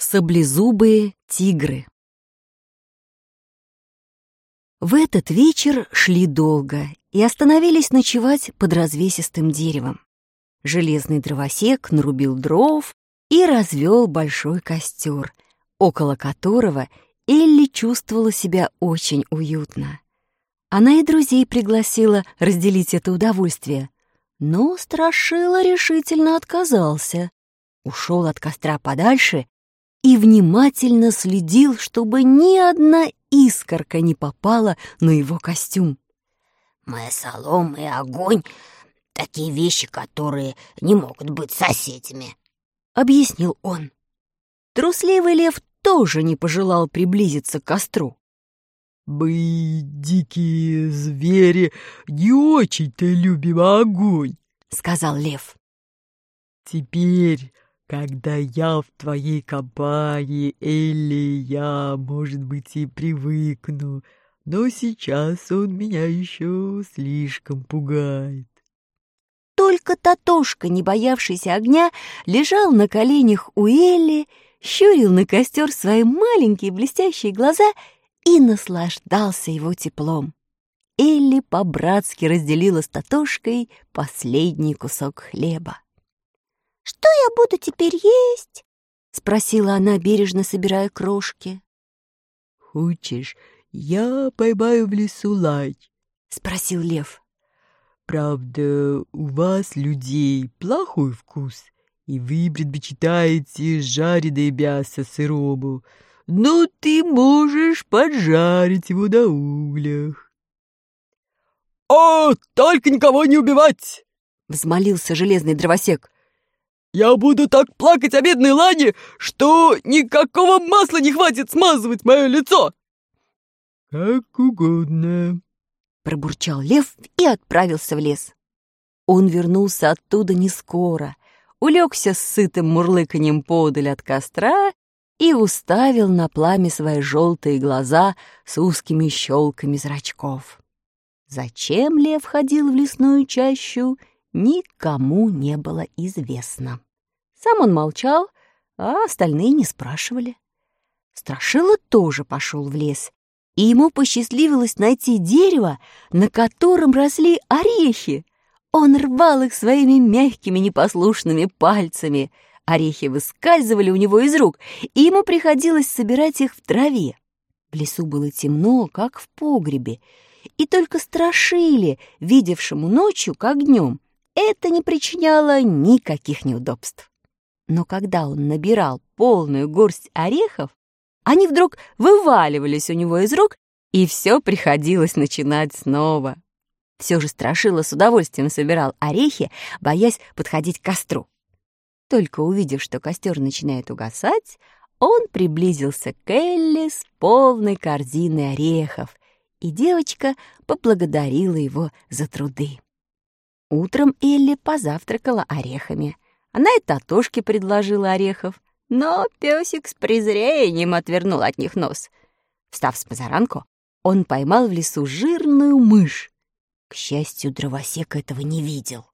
Саблезубые тигры В этот вечер шли долго и остановились ночевать под развесистым деревом. Железный дровосек нарубил дров и развел большой костер, около которого Элли чувствовала себя очень уютно. Она и друзей пригласила разделить это удовольствие, но Страшила решительно отказался. Ушел от костра подальше и внимательно следил, чтобы ни одна искорка не попала на его костюм. «Мы солома и огонь — такие вещи, которые не могут быть соседями», — объяснил он. Трусливый лев тоже не пожелал приблизиться к костру. «Мы, дикие звери, не очень-то любим огонь», — сказал лев. «Теперь когда я в твоей компании, Элли, я, может быть, и привыкну, но сейчас он меня еще слишком пугает. Только Татошка, не боявшийся огня, лежал на коленях у Элли, щурил на костер свои маленькие блестящие глаза и наслаждался его теплом. Элли по-братски разделила с Татошкой последний кусок хлеба. «Что я буду теперь есть?» — спросила она, бережно собирая крошки. «Хочешь, я поймаю в лесу лач?» — спросил лев. «Правда, у вас, людей, плохой вкус, и вы предпочитаете жареное мясо сырому, но ты можешь поджарить его на углях». «О, только никого не убивать!» — взмолился железный дровосек. Я буду так плакать о бедной Лане, что никакого масла не хватит смазывать мое лицо!» «Как угодно», — пробурчал лев и отправился в лес. Он вернулся оттуда не скоро, улегся с сытым мурлыканьем подаль от костра и уставил на пламя свои желтые глаза с узкими щелками зрачков. Зачем лев ходил в лесную чащу, никому не было известно. Сам он молчал, а остальные не спрашивали. Страшила тоже пошел в лес, и ему посчастливилось найти дерево, на котором росли орехи. Он рвал их своими мягкими непослушными пальцами. Орехи выскальзывали у него из рук, и ему приходилось собирать их в траве. В лесу было темно, как в погребе, и только страшили, видевшему ночью, как днем, это не причиняло никаких неудобств. Но когда он набирал полную горсть орехов, они вдруг вываливались у него из рук, и все приходилось начинать снова. Все же Страшила с удовольствием собирал орехи, боясь подходить к костру. Только увидев, что костер начинает угасать, он приблизился к Элли с полной корзиной орехов, и девочка поблагодарила его за труды. Утром Элли позавтракала орехами. Она и Татошке предложила орехов, но песик с презрением отвернул от них нос. Встав с позаранку, он поймал в лесу жирную мышь. К счастью, дровосек этого не видел.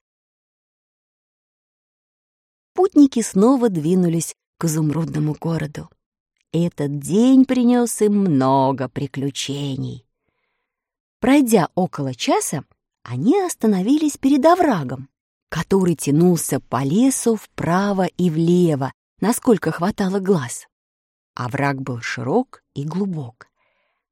Путники снова двинулись к изумрудному городу. Этот день принес им много приключений. Пройдя около часа, они остановились перед оврагом, который тянулся по лесу вправо и влево, насколько хватало глаз. Овраг был широк и глубок.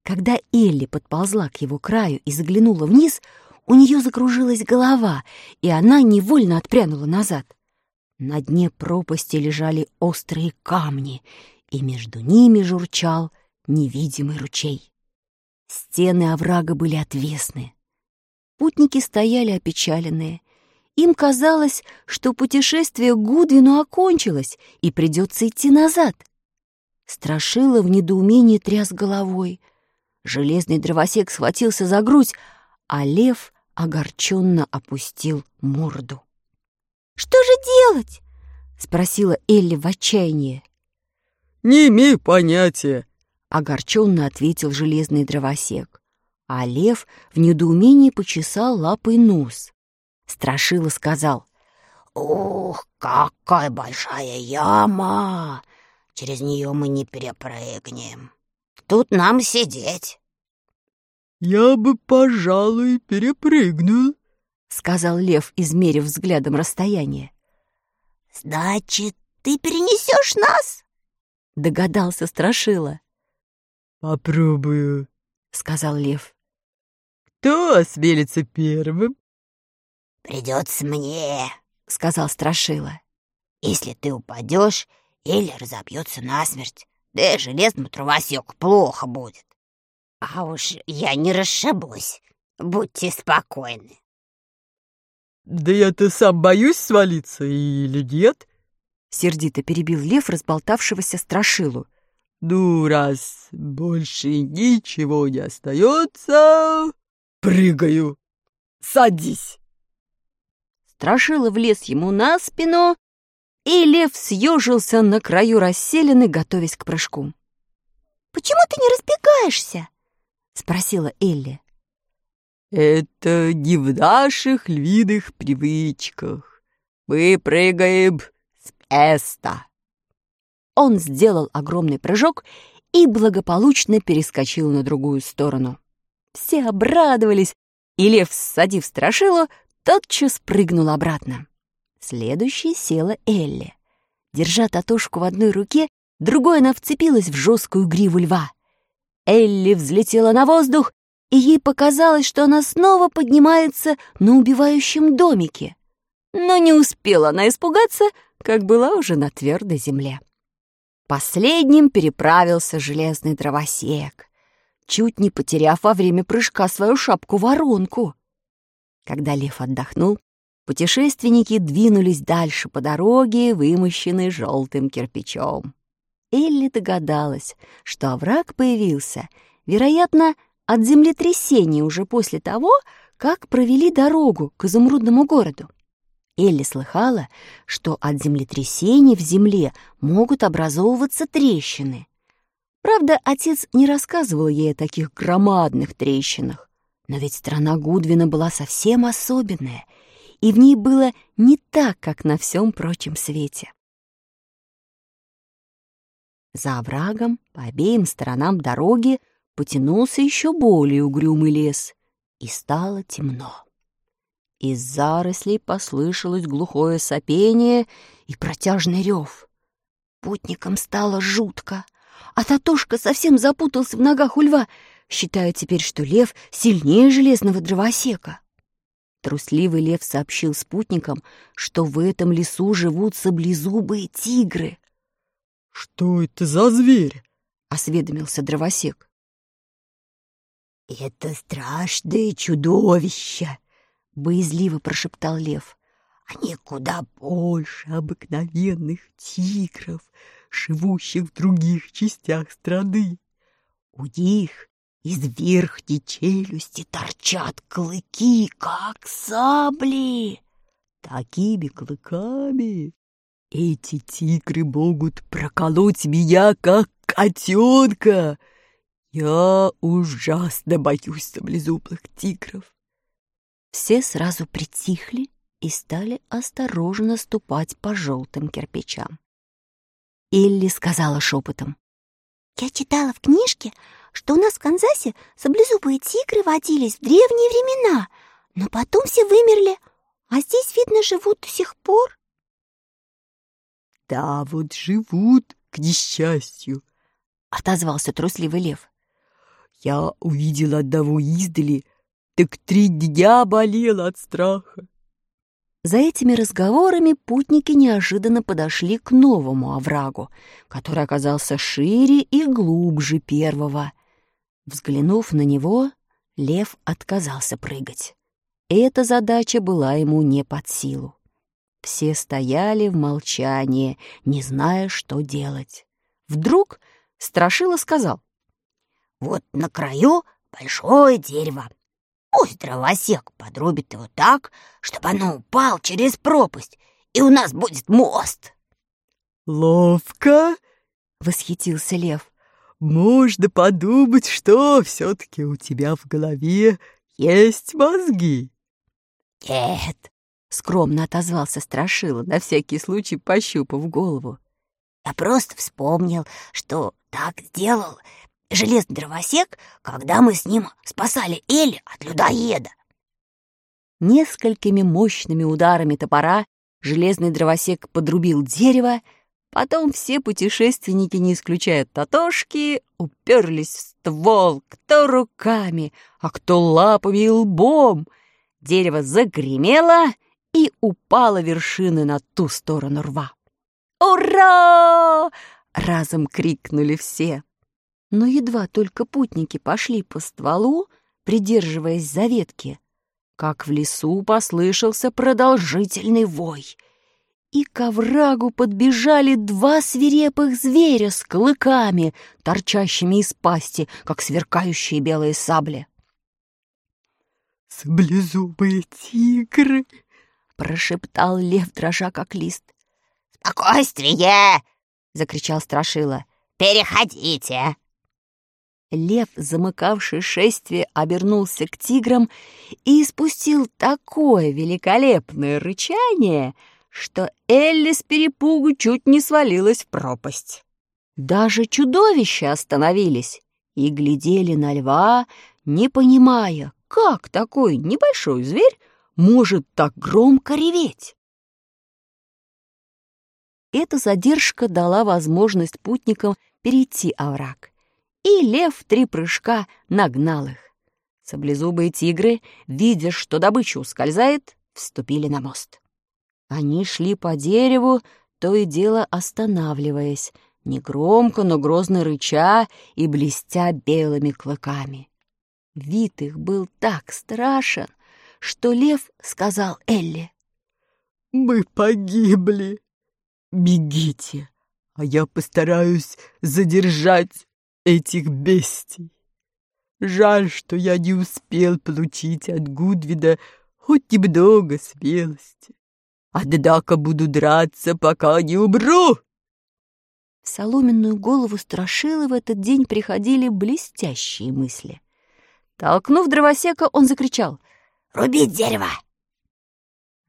Когда Элли подползла к его краю и заглянула вниз, у нее закружилась голова, и она невольно отпрянула назад. На дне пропасти лежали острые камни, и между ними журчал невидимый ручей. Стены оврага были отвесные, Путники стояли опечаленные. Им казалось, что путешествие к Гудвину окончилось и придется идти назад. Страшила в недоумении тряс головой. Железный дровосек схватился за грудь, а лев огорченно опустил морду. «Что же делать?» — спросила Элли в отчаянии. «Не имею понятия», — огорченно ответил железный дровосек а лев в недоумении почесал лапой нос. Страшила сказал, «Ух, какая большая яма! через нее мы не перепрыгнем. Тут нам сидеть. «Я бы, пожалуй, перепрыгнул», — сказал лев, измерив взглядом расстояние. «Значит, ты перенесешь нас?» — догадался Страшила. «Попробую», — сказал лев. «Кто осмелится первым?» «Придется мне», — сказал Страшила. «Если ты упадешь или разобьется насмерть, да и железному травосеку плохо будет. А уж я не расшибусь, будьте спокойны». «Да я-то сам боюсь свалиться или нет?» Сердито перебил лев разболтавшегося Страшилу. «Ну, раз больше ничего не остается, прыгаю. Садись!» Страшила влез ему на спину, и лев съежился на краю расселены, готовясь к прыжку. «Почему ты не разбегаешься?» — спросила Элли. «Это не в наших львиных привычках. Мы прыгаем с места». Он сделал огромный прыжок и благополучно перескочил на другую сторону. Все обрадовались, и лев, ссадив страшилу, тотчас прыгнул обратно. Следующей села Элли. Держа татушку в одной руке, другой она вцепилась в жесткую гриву льва. Элли взлетела на воздух, и ей показалось, что она снова поднимается на убивающем домике. Но не успела она испугаться, как была уже на твердой земле. Последним переправился железный дровосек, чуть не потеряв во время прыжка свою шапку-воронку. Когда лев отдохнул, путешественники двинулись дальше по дороге, вымощенной желтым кирпичом. Элли догадалась, что овраг появился, вероятно, от землетрясения уже после того, как провели дорогу к изумрудному городу. Элли слыхала, что от землетрясений в земле могут образовываться трещины. Правда, отец не рассказывал ей о таких громадных трещинах. Но ведь страна Гудвина была совсем особенная, и в ней было не так, как на всем прочем свете. За оврагом по обеим сторонам дороги потянулся еще более угрюмый лес, и стало темно. Из зарослей послышалось глухое сопение и протяжный рев. Путникам стало жутко, а Татушка совсем запутался в ногах у льва, считая теперь, что лев сильнее железного дровосека. Трусливый лев сообщил спутникам, что в этом лесу живут саблезубые тигры. «Что это за зверь?» — осведомился дровосек. «Это страшное чудовище!» — боязливо прошептал лев. «Они куда больше обыкновенных тигров, живущих в других частях страны. У них из верхней челюсти торчат клыки, как сабли. Такими клыками эти тигры могут проколоть меня, как котенка. Я ужасно боюсь саблезубых тигров. Все сразу притихли и стали осторожно ступать по желтым кирпичам. Элли сказала шепотом. «Я читала в книжке, что у нас в Канзасе саблезубые тигры водились в древние времена, но потом все вымерли, а здесь, видно, живут до сих пор». «Да, вот живут, к несчастью», — отозвался трусливый лев. «Я увидел одного издали, так три дня болел от страха. За этими разговорами путники неожиданно подошли к новому оврагу, который оказался шире и глубже первого. Взглянув на него, лев отказался прыгать. Эта задача была ему не под силу. Все стояли в молчании, не зная, что делать. Вдруг Страшила сказал. «Вот на краю большое дерево. Пусть дровосек подрубит его так, чтобы оно упал через пропасть, и у нас будет мост. «Ловко!» — восхитился лев. «Можно подумать, что все-таки у тебя в голове есть мозги». «Нет», — скромно отозвался Страшила, на всякий случай пощупав голову. Я просто вспомнил, что так сделал железный дровосек, когда мы с ним спасали Элли от людоеда. Несколькими мощными ударами топора железный дровосек подрубил дерево, потом все путешественники, не исключая Татошки, уперлись в ствол, кто руками, а кто лапами и лбом. Дерево загремело и упало вершины на ту сторону рва. «Ура!» — разом крикнули все. Но едва только путники пошли по стволу, придерживаясь за ветки, как в лесу послышался продолжительный вой. И к оврагу подбежали два свирепых зверя с клыками, торчащими из пасти, как сверкающие белые сабли. «Саблезубые тигры!» — прошептал лев, дрожа как лист. «Спокойствие!» — закричал Страшила. «Переходите!» Лев, замыкавший шествие, обернулся к тиграм и испустил такое великолепное рычание, что Элли с перепугу чуть не свалилась в пропасть. Даже чудовища остановились и глядели на льва, не понимая, как такой небольшой зверь может так громко реветь. Эта задержка дала возможность путникам перейти овраг и лев в три прыжка нагнал их. Саблезубые тигры, видя, что добыча ускользает, вступили на мост. Они шли по дереву, то и дело останавливаясь, негромко, но грозно рыча и блестя белыми клыками. Вид их был так страшен, что лев сказал Элли. «Мы погибли. Бегите, а я постараюсь задержать этих бестий. Жаль, что я не успел получить от Гудвида хоть немного смелости. Однако буду драться, пока не умру. В соломенную голову Страшилы в этот день приходили блестящие мысли. Толкнув дровосека, он закричал «Рубить дерево!»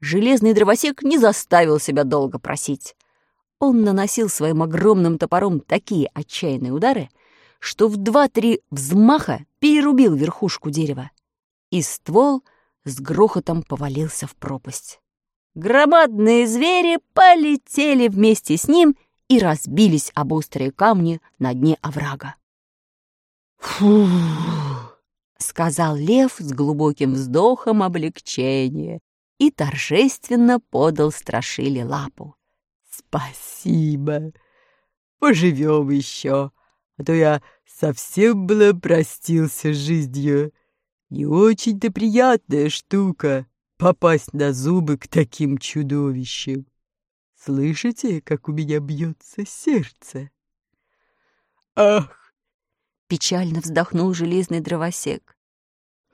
Железный дровосек не заставил себя долго просить. Он наносил своим огромным топором такие отчаянные удары, что в два-три взмаха перерубил верхушку дерева, и ствол с грохотом повалился в пропасть. Громадные звери полетели вместе с ним и разбились об острые камни на дне оврага. Фу! сказал лев с глубоким вздохом облегчения и торжественно подал страшили лапу. Спасибо. Поживем еще а то я совсем было простился с жизнью. Не очень-то приятная штука попасть на зубы к таким чудовищам. Слышите, как у меня бьется сердце? Ах! Печально вздохнул железный дровосек.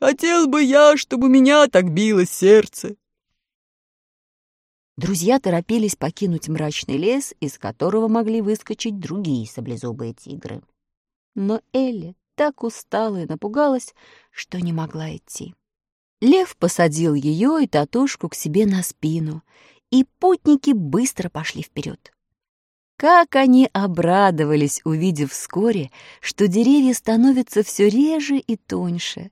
Хотел бы я, чтобы у меня так билось сердце. Друзья торопились покинуть мрачный лес, из которого могли выскочить другие саблезубые тигры. Но Элли так устала и напугалась, что не могла идти. Лев посадил ее и Татушку к себе на спину, и путники быстро пошли вперед. Как они обрадовались, увидев вскоре, что деревья становятся все реже и тоньше.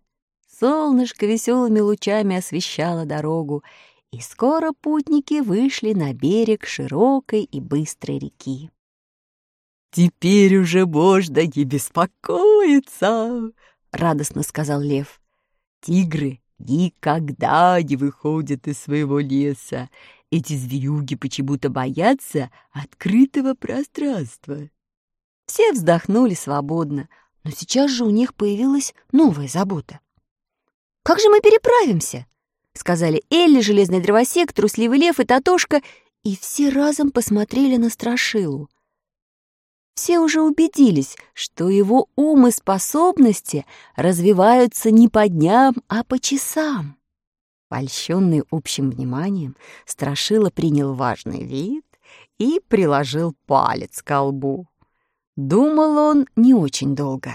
Солнышко веселыми лучами освещало дорогу, и скоро путники вышли на берег широкой и быстрой реки. «Теперь уже можно не беспокоиться», — радостно сказал лев. «Тигры никогда не выходят из своего леса. Эти зверюги почему-то боятся открытого пространства». Все вздохнули свободно, но сейчас же у них появилась новая забота. «Как же мы переправимся?» — сказали Элли, Железный Дровосек, Трусливый Лев и Татошка, и все разом посмотрели на Страшилу. Все уже убедились, что его ум и способности развиваются не по дням, а по часам. Польщенный общим вниманием, Страшила принял важный вид и приложил палец к лбу. Думал он не очень долго.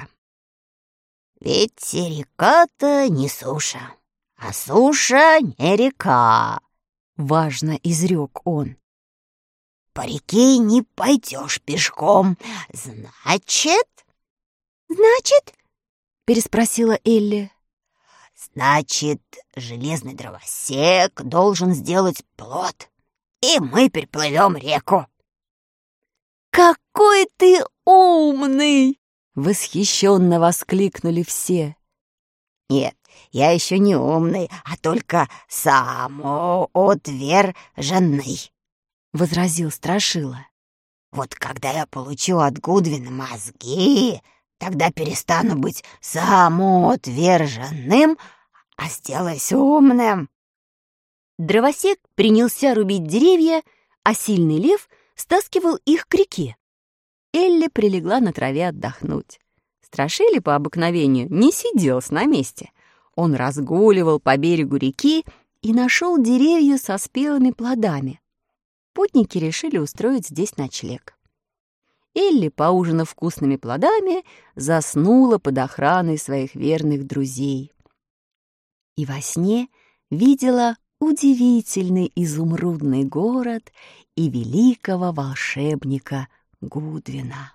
«Ведь река-то не суша, а суша не река», — важно изрек он. По реке не пойдешь пешком. Значит...» «Значит?» — переспросила Элли. «Значит, железный дровосек должен сделать плот, и мы переплывем реку». «Какой ты умный!» — восхищенно воскликнули все. «Нет, я еще не умный, а только самоотверженный», — возразил Страшила. «Вот когда я получу от Гудвина мозги, тогда перестану быть самоотверженным, а сделаюсь умным». Дровосек принялся рубить деревья, а сильный лев стаскивал их к реке. Элли прилегла на траве отдохнуть. Страшили по обыкновению не сидел на месте. Он разгуливал по берегу реки и нашел деревья со спелыми плодами. Путники решили устроить здесь ночлег. Элли, поужинав вкусными плодами, заснула под охраной своих верных друзей. И во сне видела удивительный изумрудный город и великого волшебника Гудвина.